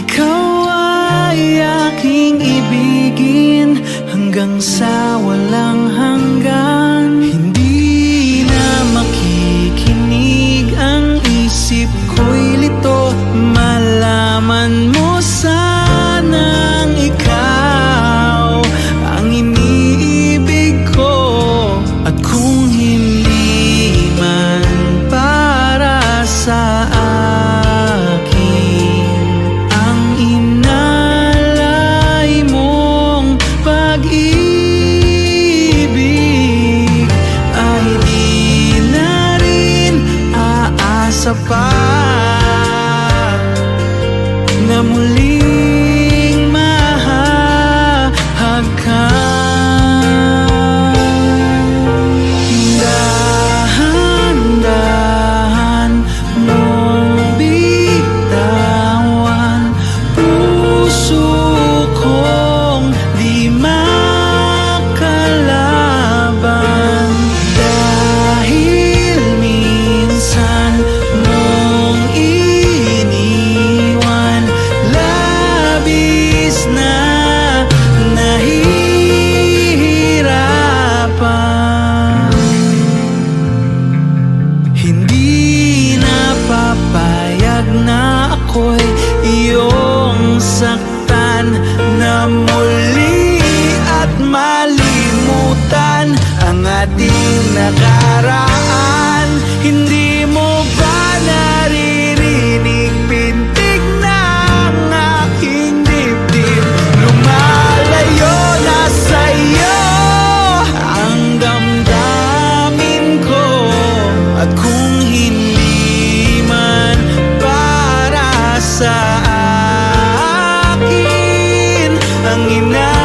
Ikaw ay aking ibigin hanggang sa walang hanggan. Hindi na makikinig ang isip ko. sapat na muli nakaraan. Hindi mo ba naririnig? Pintig ng aking dibdib. Lumalayo na sa'yo ang damdamin ko. At kung hindi man para sa akin ang ina